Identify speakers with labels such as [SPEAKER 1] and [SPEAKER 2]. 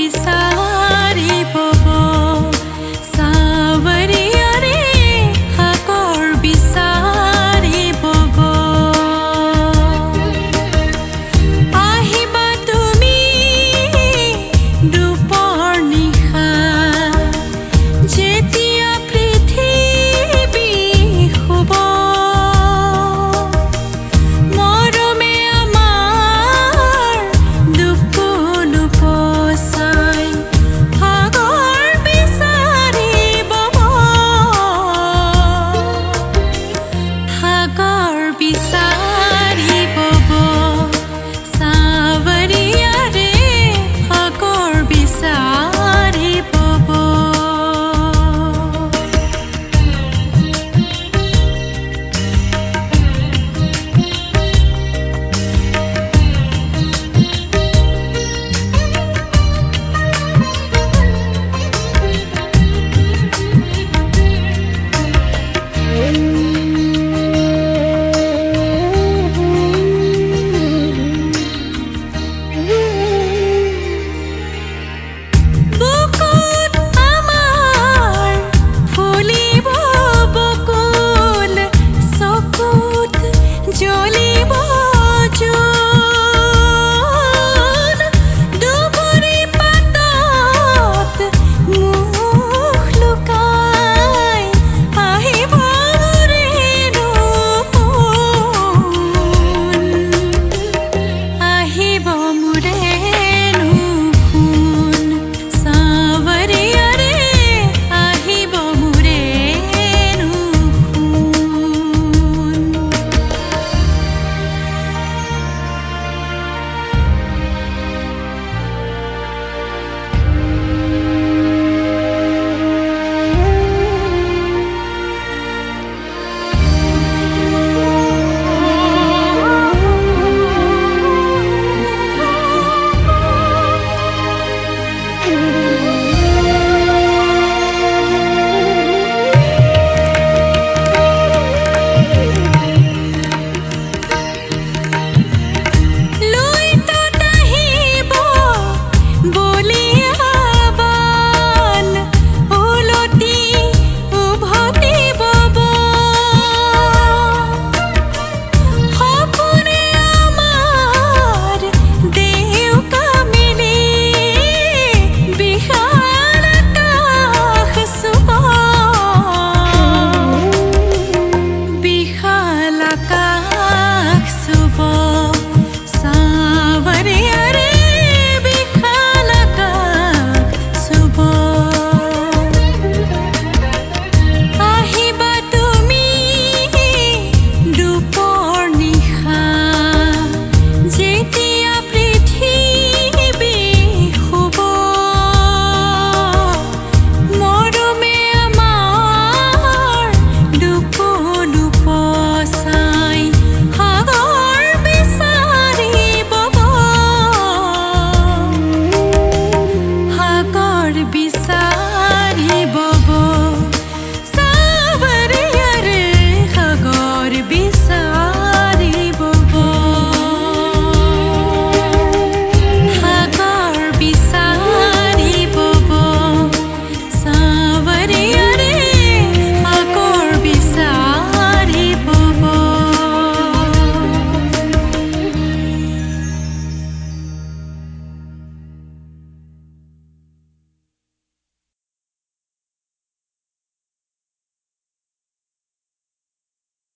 [SPEAKER 1] bisa